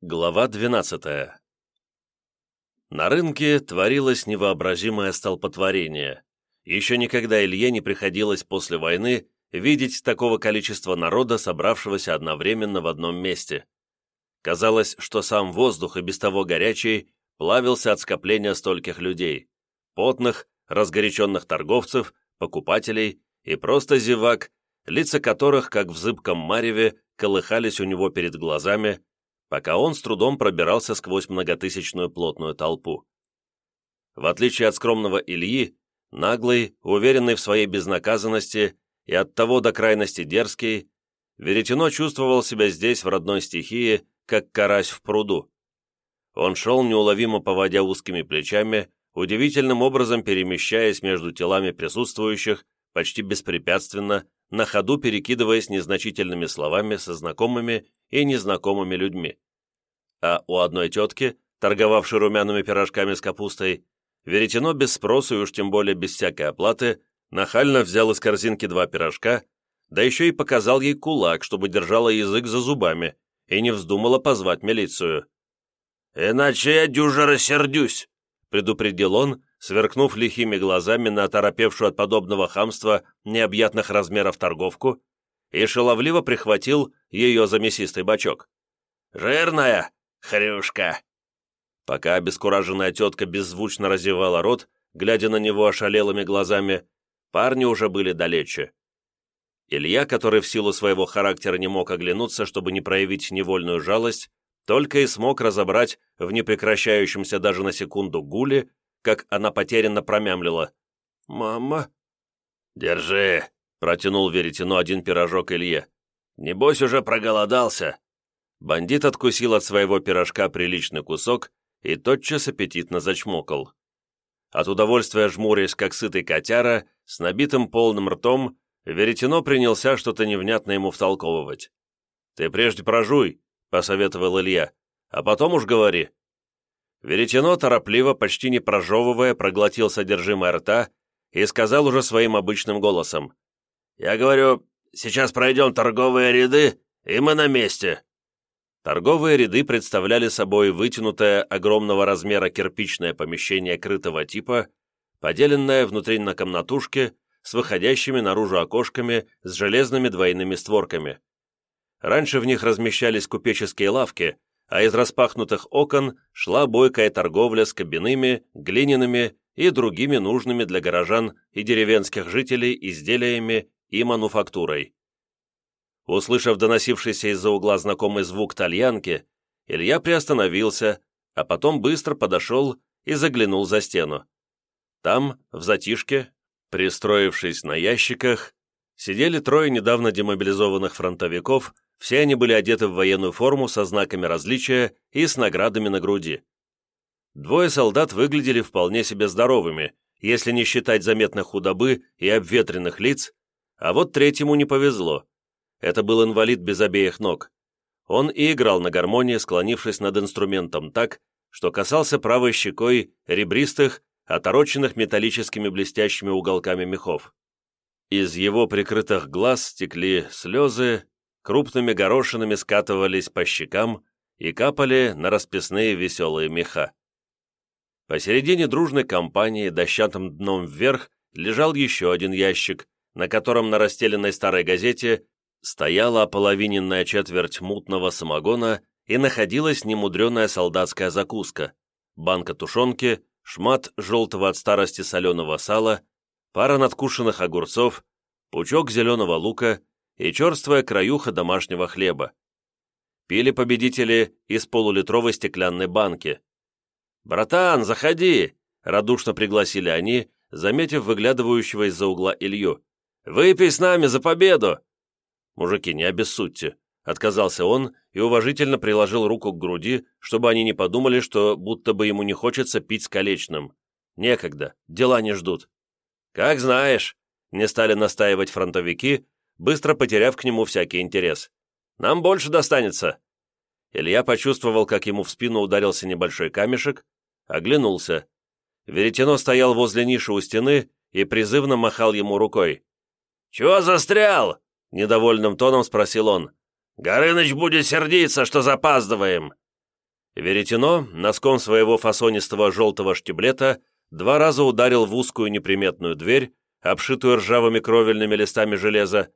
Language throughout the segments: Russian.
Глава 12. На рынке творилось невообразимое столпотворение. Еще никогда Илье не приходилось после войны видеть такого количества народа, собравшегося одновременно в одном месте. Казалось, что сам воздух, и без того горячий, плавился от скопления стольких людей – потных, разгоряченных торговцев, покупателей и просто зевак, лица которых, как в зыбком мареве, колыхались у него перед глазами – пока он с трудом пробирался сквозь многотысячную плотную толпу. В отличие от скромного Ильи, наглый, уверенный в своей безнаказанности и оттого до крайности дерзкий, Веретено чувствовал себя здесь, в родной стихии, как карась в пруду. Он шел, неуловимо поводя узкими плечами, удивительным образом перемещаясь между телами присутствующих, почти беспрепятственно, на ходу перекидываясь незначительными словами со знакомыми и незнакомыми людьми. А у одной тетки, торговавшей румяными пирожками с капустой, веретено без спроса и уж тем более без всякой оплаты, нахально взял из корзинки два пирожка, да еще и показал ей кулак, чтобы держала язык за зубами и не вздумала позвать милицию. «Иначе я дюже рассердюсь», — предупредил он, сверкнув лихими глазами на оторопевшую от подобного хамства необъятных размеров торговку, и шаловливо прихватил ее за мясистый бачок. «Жирная хрюшка!» Пока обескураженная тетка беззвучно разевала рот, глядя на него ошалелыми глазами, парни уже были далече. Илья, который в силу своего характера не мог оглянуться, чтобы не проявить невольную жалость, только и смог разобрать в непрекращающемся даже на секунду гуле как она потерянно промямлила. «Мама?» «Держи», — протянул веретено один пирожок Илье. «Небось уже проголодался». Бандит откусил от своего пирожка приличный кусок и тотчас аппетитно зачмокал. От удовольствия жмурясь, как сытый котяра, с набитым полным ртом, веретено принялся что-то невнятно ему втолковывать. «Ты прежде прожуй», — посоветовал Илья, — «а потом уж говори». Веретено торопливо, почти не прожевывая, проглотил содержимое рта и сказал уже своим обычным голосом. «Я говорю, сейчас пройдем торговые ряды, и мы на месте». Торговые ряды представляли собой вытянутое огромного размера кирпичное помещение крытого типа, поделенное внутри на комнатушке с выходящими наружу окошками с железными двойными створками. Раньше в них размещались купеческие лавки, а из распахнутых окон шла бойкая торговля с кабинными, глиняными и другими нужными для горожан и деревенских жителей изделиями и мануфактурой. Услышав доносившийся из-за угла знакомый звук тальянки, Илья приостановился, а потом быстро подошел и заглянул за стену. Там, в затишке, пристроившись на ящиках, сидели трое недавно демобилизованных фронтовиков – все они были одеты в военную форму со знаками различия и с наградами на груди. Двое солдат выглядели вполне себе здоровыми, если не считать заметной худобы и обветренных лиц, а вот третьему не повезло. Это был инвалид без обеих ног. Он и играл на гармонии, склонившись над инструментом так, что касался правой щекой ребристых, отороченных металлическими блестящими уголками мехов. Из его прикрытых глаз стекли слезы, крупными горошинами скатывались по щекам и капали на расписные веселые меха. Посередине дружной компании, дощатым дном вверх, лежал еще один ящик, на котором на расстеленной старой газете стояла ополовиненная четверть мутного самогона и находилась немудреная солдатская закуска, банка тушенки, шмат желтого от старости соленого сала, пара надкушенных огурцов, пучок зеленого лука и черствая краюха домашнего хлеба. Пили победители из полулитровой стеклянной банки. «Братан, заходи!» — радушно пригласили они, заметив выглядывающего из-за угла Илью. «Выпей с нами за победу!» «Мужики, не обессудьте!» — отказался он и уважительно приложил руку к груди, чтобы они не подумали, что будто бы ему не хочется пить с колечным. «Некогда, дела не ждут». «Как знаешь!» — не стали настаивать фронтовики, быстро потеряв к нему всякий интерес. «Нам больше достанется!» Илья почувствовал, как ему в спину ударился небольшой камешек, оглянулся. Веретено стоял возле ниши у стены и призывно махал ему рукой. «Чего застрял?» — недовольным тоном спросил он. «Горыныч будет сердиться, что запаздываем!» Веретено, носком своего фасонистого желтого штиблета, два раза ударил в узкую неприметную дверь, обшитую ржавыми кровельными листами железа,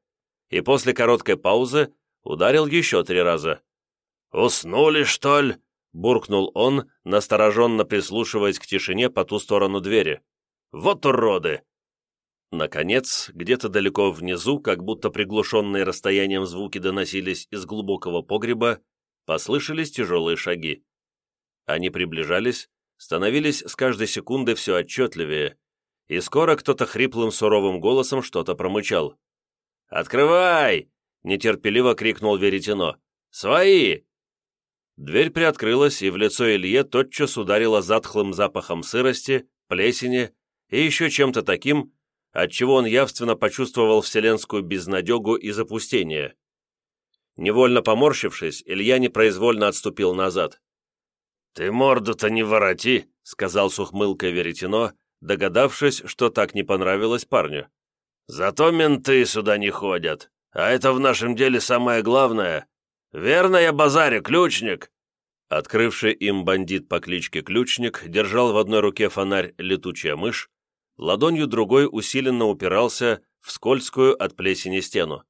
и после короткой паузы ударил еще три раза. «Уснули, что ли?» — буркнул он, настороженно прислушиваясь к тишине по ту сторону двери. «Вот уроды!» Наконец, где-то далеко внизу, как будто приглушенные расстоянием звуки доносились из глубокого погреба, послышались тяжелые шаги. Они приближались, становились с каждой секунды все отчетливее, и скоро кто-то хриплым суровым голосом что-то промычал. «Открывай!» — нетерпеливо крикнул Веретено. «Свои!» Дверь приоткрылась, и в лицо Илье тотчас ударило затхлым запахом сырости, плесени и еще чем-то таким, отчего он явственно почувствовал вселенскую безнадегу и запустение. Невольно поморщившись, Илья непроизвольно отступил назад. «Ты морду-то не вороти!» — сказал с ухмылкой Веретено, догадавшись, что так не понравилось парню. Зато менты сюда не ходят, а это в нашем деле самое главное. Верно я базарю, ключник!» Открывший им бандит по кличке Ключник держал в одной руке фонарь летучая мышь, ладонью другой усиленно упирался в скользкую от плесени стену.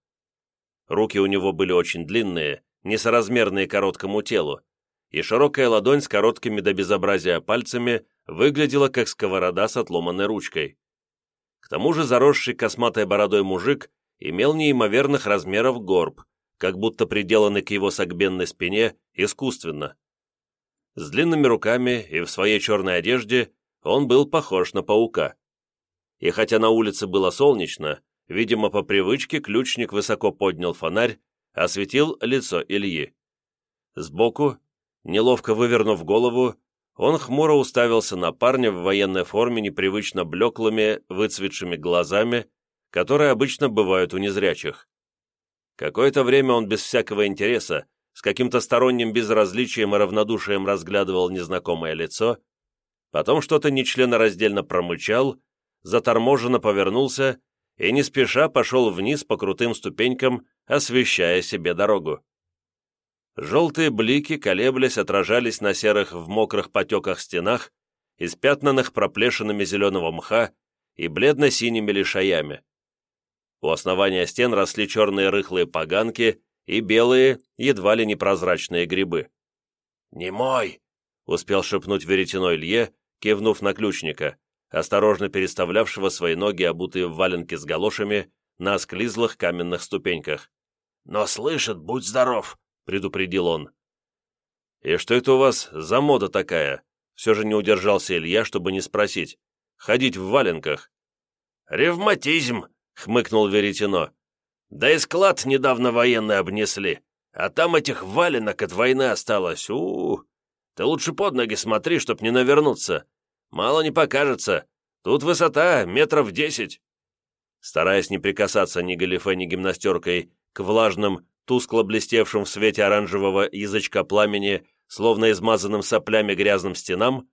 Руки у него были очень длинные, несоразмерные короткому телу, и широкая ладонь с короткими до безобразия пальцами выглядела как сковорода с отломанной ручкой. К тому же заросший косматой бородой мужик имел неимоверных размеров горб, как будто приделанный к его согбенной спине искусственно. С длинными руками и в своей черной одежде он был похож на паука. И хотя на улице было солнечно, видимо, по привычке ключник высоко поднял фонарь, осветил лицо Ильи. Сбоку, неловко вывернув голову, он хмуро уставился на парня в военной форме непривычно блеклыми, выцветшими глазами, которые обычно бывают у незрячих. Какое-то время он без всякого интереса, с каким-то сторонним безразличием и равнодушием разглядывал незнакомое лицо, потом что-то нечленораздельно промычал, заторможенно повернулся и не спеша пошел вниз по крутым ступенькам, освещая себе дорогу. Желтые блики, колеблясь, отражались на серых в мокрых потеках стенах, испятнанных проплешинами зеленого мха и бледно-синими лишаями. У основания стен росли черные рыхлые поганки и белые, едва ли непрозрачные грибы. «Не мой!» — успел шепнуть веретено Илье, кивнув на ключника, осторожно переставлявшего свои ноги, обутые в валенки с галошами, на осклизлых каменных ступеньках. «Но слышит, будь здоров! — предупредил он. «И что это у вас за мода такая?» Все же не удержался Илья, чтобы не спросить. «Ходить в валенках». «Ревматизм!» — хмыкнул Веретено. «Да и склад недавно военные обнесли, а там этих валенок от войны осталось. у у, -у. Ты лучше под ноги смотри, чтоб не навернуться. Мало не покажется. Тут высота метров десять». Стараясь не прикасаться ни галифе, ни гимнастеркой к влажным, тускло блестевшим в свете оранжевого язычка пламени, словно измазанным соплями грязным стенам,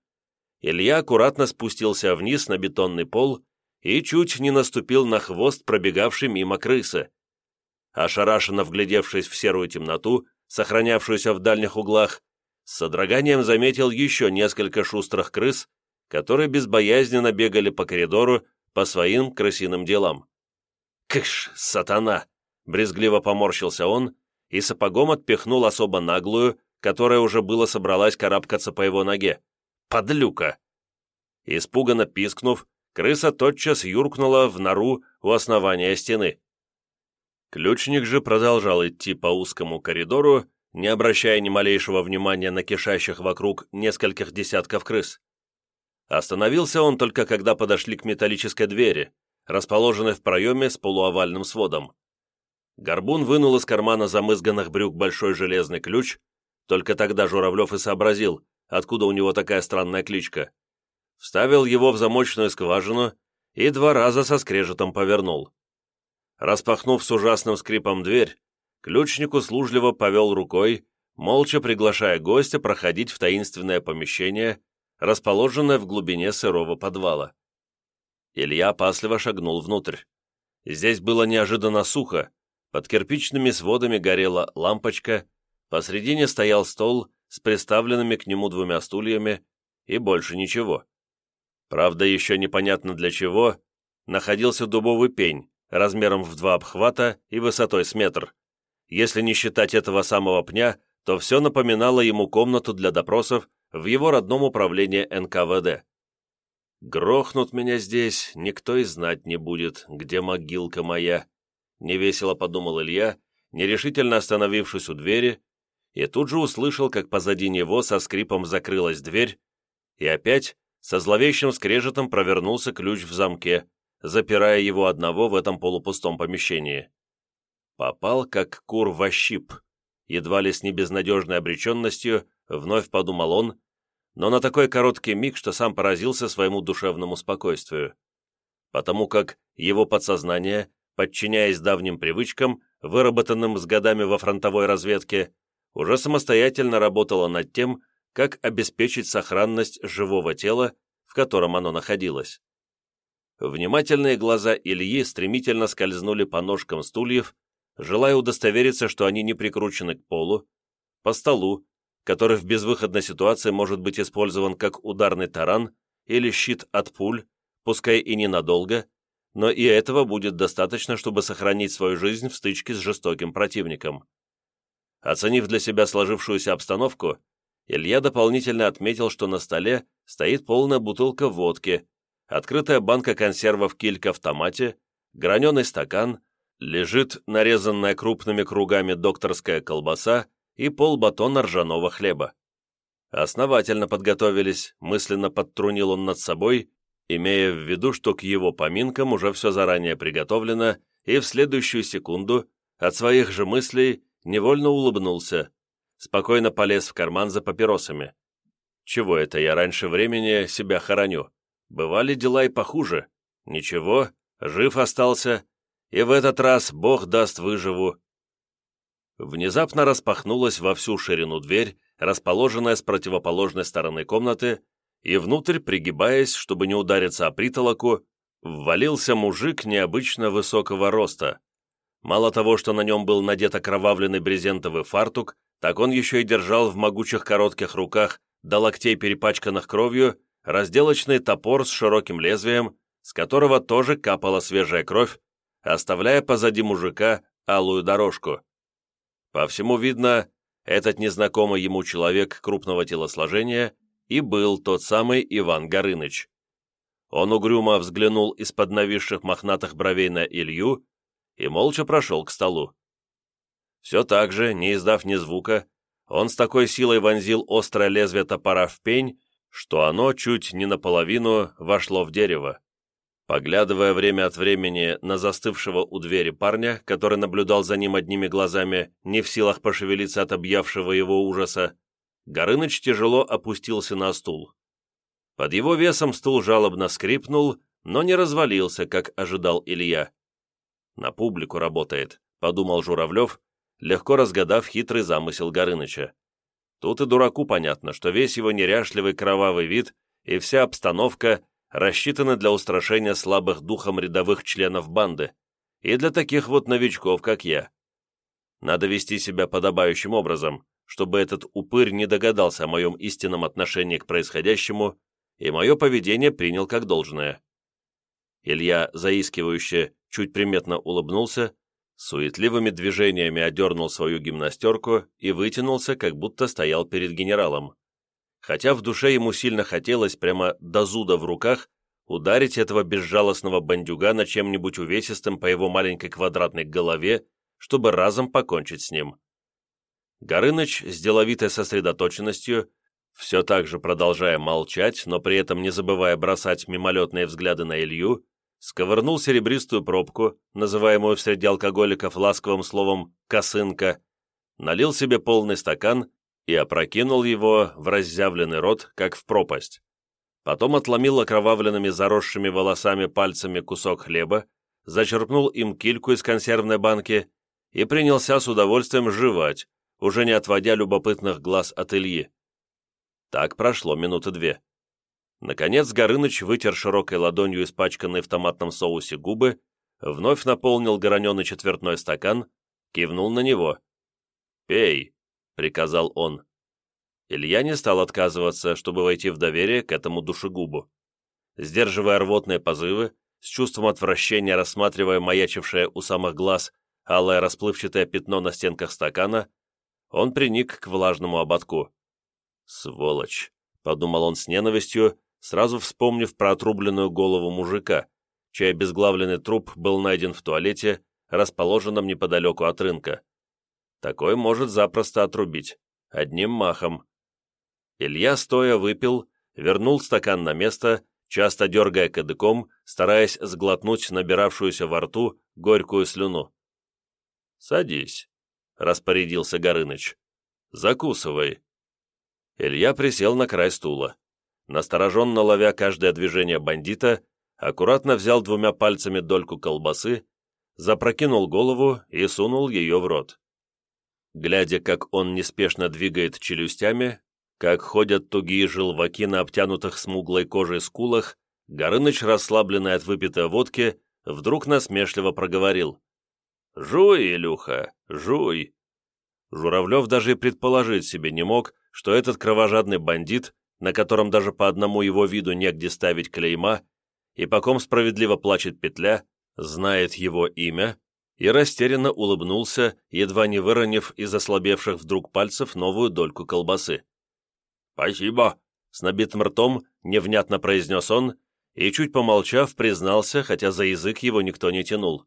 Илья аккуратно спустился вниз на бетонный пол и чуть не наступил на хвост пробегавшей мимо крысы. Ошарашенно вглядевшись в серую темноту, сохранявшуюся в дальних углах, с содроганием заметил еще несколько шустрых крыс, которые безбоязненно бегали по коридору по своим крысиным делам. «Кыш, сатана!» Брезгливо поморщился он и сапогом отпихнул особо наглую, которая уже было собралась карабкаться по его ноге. «Подлюка!» Испуганно пискнув, крыса тотчас юркнула в нору у основания стены. Ключник же продолжал идти по узкому коридору, не обращая ни малейшего внимания на кишащих вокруг нескольких десятков крыс. Остановился он только когда подошли к металлической двери, расположенной в проеме с полуовальным сводом. Горбун вынул из кармана замызганных брюк большой железный ключ. Только тогда Журавлев и сообразил, откуда у него такая странная кличка. Вставил его в замочную скважину и два раза со скрежетом повернул. Распахнув с ужасным скрипом дверь, ключник услужливо повел рукой, молча приглашая гостя проходить в таинственное помещение, расположенное в глубине сырого подвала. Илья опасливо шагнул внутрь. Здесь было неожиданно сухо, под кирпичными сводами горела лампочка, посредине стоял стол с приставленными к нему двумя стульями и больше ничего. Правда, еще непонятно для чего, находился дубовый пень размером в два обхвата и высотой с метр. Если не считать этого самого пня, то все напоминало ему комнату для допросов в его родном управлении НКВД. «Грохнут меня здесь, никто и знать не будет, где могилка моя», Невесело подумал Илья, нерешительно остановившись у двери, и тут же услышал, как позади него со скрипом закрылась дверь, и опять со зловещим скрежетом провернулся ключ в замке, запирая его одного в этом полупустом помещении. Попал, как кур во щип, едва ли с небезнадежной обреченностью, вновь подумал он, но на такой короткий миг, что сам поразился своему душевному спокойствию, потому как его подсознание подчиняясь давним привычкам, выработанным с годами во фронтовой разведке, уже самостоятельно работала над тем, как обеспечить сохранность живого тела, в котором оно находилось. Внимательные глаза Ильи стремительно скользнули по ножкам стульев, желая удостовериться, что они не прикручены к полу, по столу, который в безвыходной ситуации может быть использован как ударный таран или щит от пуль, пускай и ненадолго, но и этого будет достаточно, чтобы сохранить свою жизнь в стычке с жестоким противником. Оценив для себя сложившуюся обстановку, Илья дополнительно отметил, что на столе стоит полная бутылка водки, открытая банка консервов килька в томате, граненый стакан, лежит нарезанная крупными кругами докторская колбаса и полбатона ржаного хлеба. Основательно подготовились, мысленно подтрунил он над собой имея в виду, что к его поминкам уже все заранее приготовлено, и в следующую секунду от своих же мыслей невольно улыбнулся, спокойно полез в карман за папиросами. Чего это я раньше времени себя хороню? Бывали дела и похуже. Ничего, жив остался, и в этот раз Бог даст выживу. Внезапно распахнулась во всю ширину дверь, расположенная с противоположной стороны комнаты, и внутрь, пригибаясь, чтобы не удариться о притолоку, ввалился мужик необычно высокого роста. Мало того, что на нем был надет окровавленный брезентовый фартук, так он еще и держал в могучих коротких руках, до локтей перепачканных кровью, разделочный топор с широким лезвием, с которого тоже капала свежая кровь, оставляя позади мужика алую дорожку. По всему видно, этот незнакомый ему человек крупного телосложения и был тот самый Иван Горыныч. Он угрюмо взглянул из-под нависших мохнатых бровей на Илью и молча прошел к столу. Все так же, не издав ни звука, он с такой силой вонзил острое лезвие топора в пень, что оно чуть не наполовину вошло в дерево. Поглядывая время от времени на застывшего у двери парня, который наблюдал за ним одними глазами, не в силах пошевелиться от объявшего его ужаса, Горыныч тяжело опустился на стул. Под его весом стул жалобно скрипнул, но не развалился, как ожидал Илья. «На публику работает», — подумал Журавлев, легко разгадав хитрый замысел Горыныча. Тут и дураку понятно, что весь его неряшливый кровавый вид и вся обстановка рассчитаны для устрашения слабых духом рядовых членов банды и для таких вот новичков, как я. Надо вести себя подобающим образом, чтобы этот упырь не догадался о моем истинном отношении к происходящему и мое поведение принял как должное. Илья заискивающе, чуть приметно улыбнулся, суетливыми движениями одернул свою гимнастерку и вытянулся, как будто стоял перед генералом. Хотя в душе ему сильно хотелось прямо до зуда в руках ударить этого безжалостного бандюгана чем-нибудь увесистым по его маленькой квадратной голове, чтобы разом покончить с ним. Горыныч с деловитой сосредоточенностью, все так же продолжая молчать, но при этом не забывая бросать мимолетные взгляды на Илью, сковырнул серебристую пробку, называемую в среде алкоголиков ласковым словом «косынка», налил себе полный стакан и опрокинул его в разъявленный рот, как в пропасть. Потом отломил окровавленными заросшими волосами пальцами кусок хлеба, зачерпнул им кильку из консервной банки и принялся с удовольствием жевать, уже не отводя любопытных глаз от Ильи. Так прошло минуты две. Наконец Горыныч вытер широкой ладонью испачканные в томатном соусе губы, вновь наполнил граненый четвертной стакан, кивнул на него. «Пей», — приказал он. Илья не стал отказываться, чтобы войти в доверие к этому душегубу. Сдерживая рвотные позывы, с чувством отвращения рассматривая маячившее у самых глаз алое расплывчатое пятно на стенках стакана, он приник к влажному ободку. «Сволочь!» — подумал он с ненавистью, сразу вспомнив про отрубленную голову мужика, чей обезглавленный труп был найден в туалете, расположенном неподалеку от рынка. Такой может запросто отрубить, одним махом. Илья стоя выпил, вернул стакан на место, часто дергая кадыком, стараясь сглотнуть набиравшуюся во рту горькую слюну. «Садись», распорядился Горыныч. «Закусывай». Илья присел на край стула. Настороженно ловя каждое движение бандита, аккуратно взял двумя пальцами дольку колбасы, запрокинул голову и сунул ее в рот. Глядя, как он неспешно двигает челюстями, как ходят тугие желваки на обтянутых смуглой кожей скулах, Горыныч, расслабленный от выпитой водки, вдруг насмешливо проговорил. «Жуй, Илюха, жуй!» Журавлев даже и предположить себе не мог, что этот кровожадный бандит, на котором даже по одному его виду негде ставить клейма, и по ком справедливо плачет петля, знает его имя, и растерянно улыбнулся, едва не выронив из ослабевших вдруг пальцев новую дольку колбасы. «Спасибо!» — с набитым ртом невнятно произнес он и, чуть помолчав, признался, хотя за язык его никто не тянул.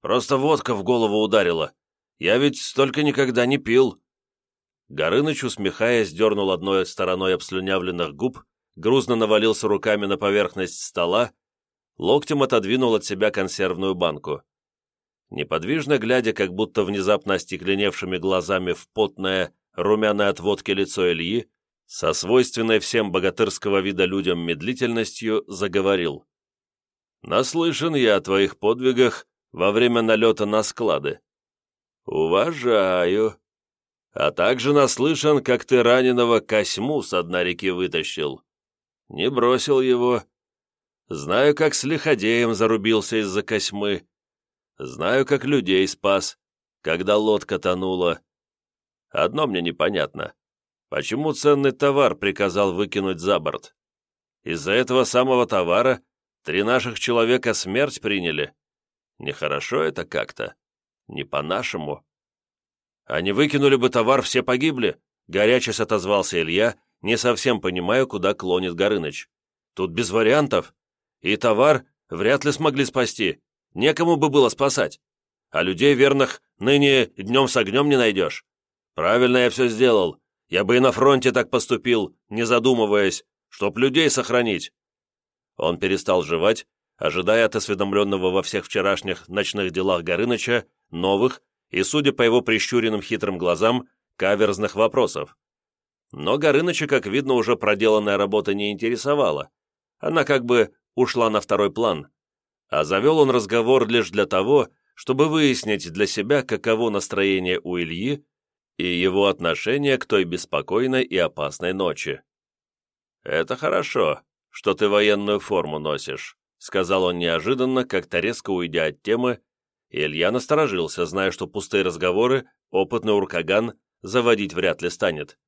Просто водка в голову ударила. Я ведь столько никогда не пил». Горыныч, усмехаясь, дернул одной стороной обслюнявленных губ, грузно навалился руками на поверхность стола, локтем отодвинул от себя консервную банку. Неподвижно глядя, как будто внезапно остекленевшими глазами в потное, румяное от водки лицо Ильи, со свойственной всем богатырского вида людям медлительностью заговорил. «Наслышан я о твоих подвигах во время налета на склады. Уважаю. А также наслышан, как ты раненого Косьму с дна реки вытащил. Не бросил его. Знаю, как с лиходеем зарубился из-за Косьмы. Знаю, как людей спас, когда лодка тонула. Одно мне непонятно. Почему ценный товар приказал выкинуть за борт? Из-за этого самого товара три наших человека смерть приняли. Нехорошо это как-то. Не по-нашему. Они выкинули бы товар, все погибли, горячись отозвался Илья, не совсем понимаю, куда клонит Горыныч. Тут без вариантов. И товар вряд ли смогли спасти. Некому бы было спасать. А людей верных ныне днем с огнем не найдешь. Правильно я все сделал. Я бы и на фронте так поступил, не задумываясь, чтоб людей сохранить. Он перестал жевать ожидая от осведомленного во всех вчерашних ночных делах Горыныча новых и, судя по его прищуренным хитрым глазам, каверзных вопросов. Но Горыныча, как видно, уже проделанная работа не интересовала. Она как бы ушла на второй план. А завел он разговор лишь для того, чтобы выяснить для себя, каково настроение у Ильи и его отношение к той беспокойной и опасной ночи. «Это хорошо, что ты военную форму носишь», сказал он неожиданно, как-то резко уйдя от темы, и Илья насторожился, зная, что пустые разговоры опытный уркаган заводить вряд ли станет.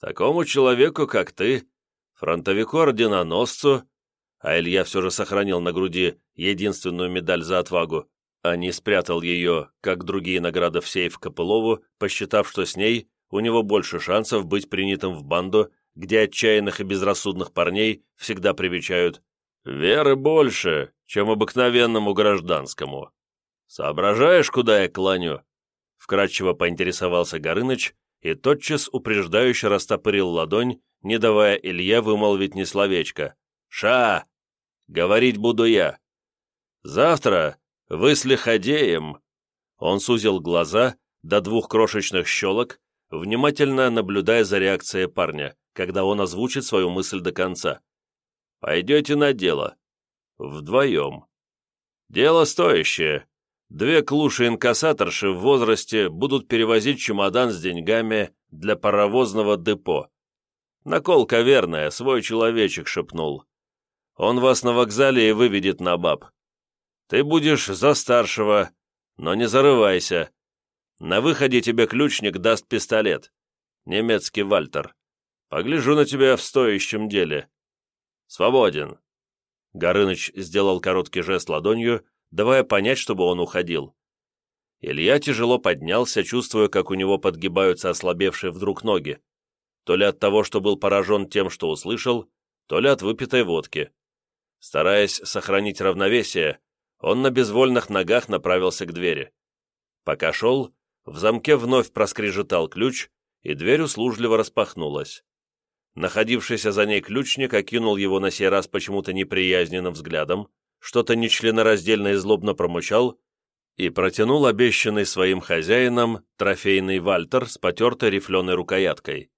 «Такому человеку, как ты, фронтовику-орденоносцу, а Илья все же сохранил на груди единственную медаль за отвагу, а не спрятал ее, как другие награды в сейф Копылову, посчитав, что с ней у него больше шансов быть принятым в банду, где отчаянных и безрассудных парней всегда привечают, Веры больше, чем обыкновенному гражданскому. Соображаешь, куда я кланю?» Вкратчиво поинтересовался Горыныч и тотчас упреждающе растопырил ладонь, не давая Илье вымолвить ни словечко. «Ша! Говорить буду я. Завтра вы с лиходеем!» Он сузил глаза до двух крошечных щелок, внимательно наблюдая за реакцией парня, когда он озвучит свою мысль до конца пойдете на дело. Вдвоем. Дело стоящее. Две клуши-инкассаторши в возрасте будут перевозить чемодан с деньгами для паровозного депо. Наколка верная, свой человечек шепнул. Он вас на вокзале и выведет на баб. Ты будешь за старшего, но не зарывайся. На выходе тебе ключник даст пистолет. Немецкий Вальтер. Погляжу на тебя в стоящем деле. «Свободен!» Горыныч сделал короткий жест ладонью, давая понять, чтобы он уходил. Илья тяжело поднялся, чувствуя, как у него подгибаются ослабевшие вдруг ноги, то ли от того, что был поражен тем, что услышал, то ли от выпитой водки. Стараясь сохранить равновесие, он на безвольных ногах направился к двери. Пока шел, в замке вновь проскрежетал ключ, и дверь услужливо распахнулась. Находившийся за ней ключник окинул его на сей раз почему-то неприязненным взглядом, что-то нечленораздельно и злобно промучал и протянул обещанный своим хозяином трофейный вальтер с потертой рифленой рукояткой.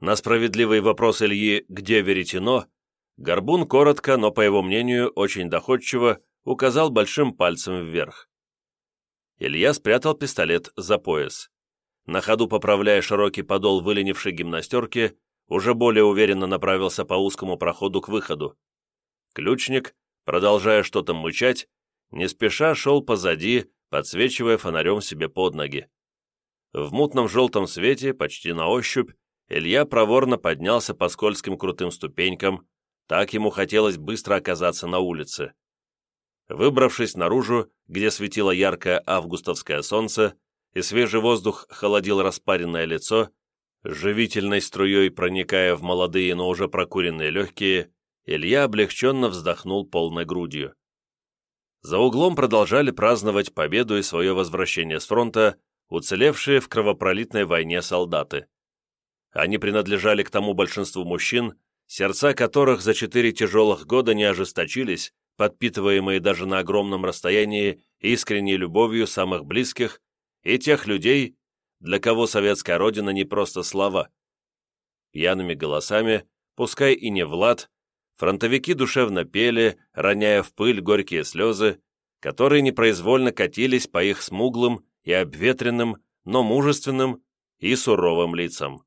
На справедливый вопрос Ильи «Где веретено?» Горбун коротко, но, по его мнению, очень доходчиво указал большим пальцем вверх. Илья спрятал пистолет за пояс. На ходу поправляя широкий подол выленившей гимнастерки, уже более уверенно направился по узкому проходу к выходу. Ключник, продолжая что-то мычать, не спеша шел позади, подсвечивая фонарем себе под ноги. В мутном желтом свете, почти на ощупь, Илья проворно поднялся по скользким крутым ступенькам, так ему хотелось быстро оказаться на улице. Выбравшись наружу, где светило яркое августовское солнце, и свежий воздух холодил распаренное лицо, Живительной струей проникая в молодые, но уже прокуренные легкие, Илья облегченно вздохнул полной грудью. За углом продолжали праздновать победу и свое возвращение с фронта уцелевшие в кровопролитной войне солдаты. Они принадлежали к тому большинству мужчин, сердца которых за четыре тяжелых года не ожесточились, подпитываемые даже на огромном расстоянии искренней любовью самых близких и тех людей, для кого советская родина не просто слова. Пьяными голосами, пускай и не Влад, фронтовики душевно пели, роняя в пыль горькие слезы, которые непроизвольно катились по их смуглым и обветренным, но мужественным и суровым лицам.